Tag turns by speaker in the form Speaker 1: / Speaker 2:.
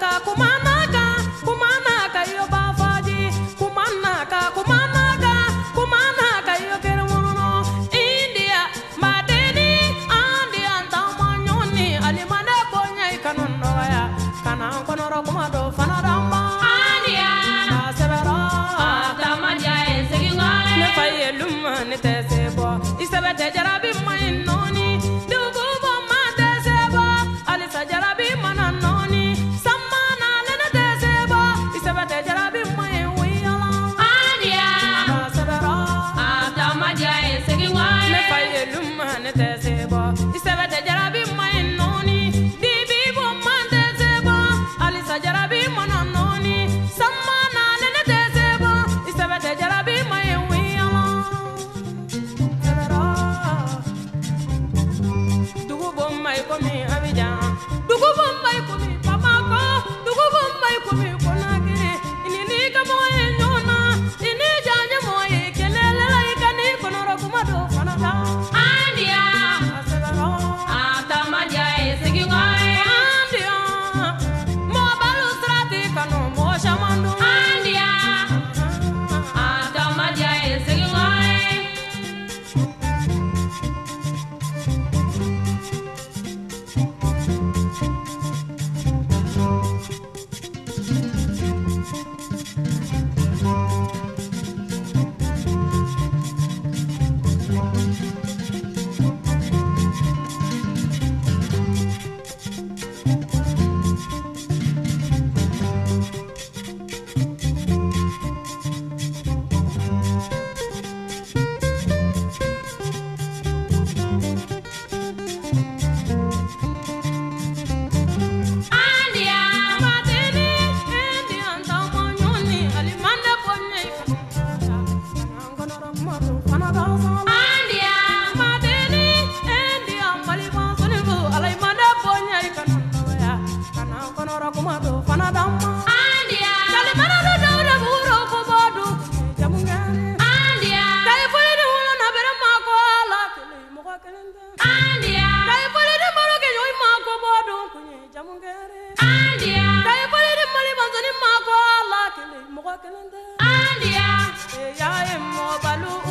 Speaker 1: ka kumama.
Speaker 2: Andia,
Speaker 1: ya ye mo balu.